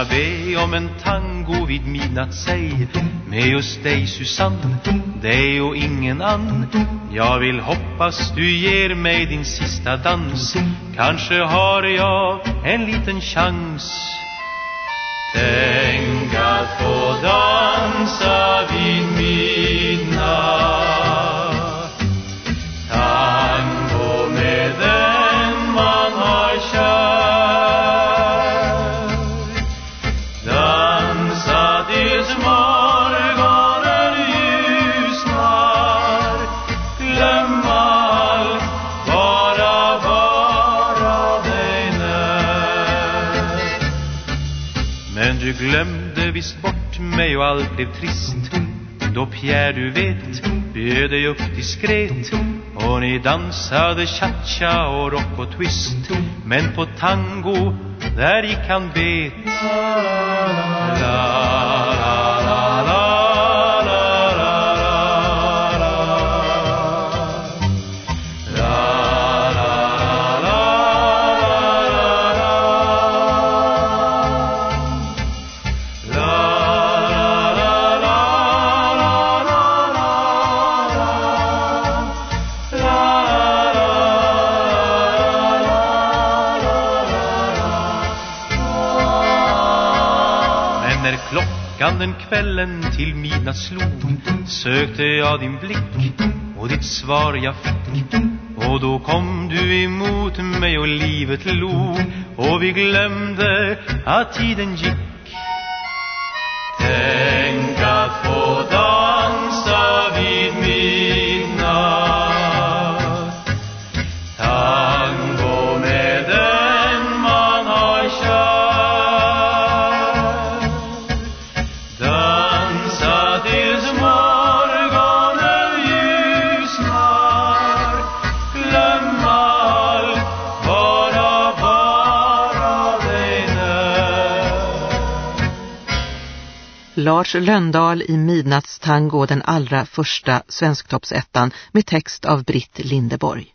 jag be om en tango vid midnatt, säg Med just dig Susanne, dig och ingen ann. Jag vill hoppas du ger mig din sista dans. Kanske har jag en liten chans. Tänk att få dansa Men du glömde visst bort mig och allt blev trist. Då Pierre du vet bjöd dig upp diskret. Och ni dansade cha-cha och rock och twist. Men på tango, där gick han bet. La, la, la, när klockan den kvällen till midnatt slog Sökte jag din blick och ditt svar jag fick. Och då kom du emot mig och livet log Och vi glömde att tiden gick. Tills morgonen ljusnar Glöm allt, bara dig när Lars Lönndahl i Midnattstango, den allra första svensktoppsettan med text av Britt Lindeborg.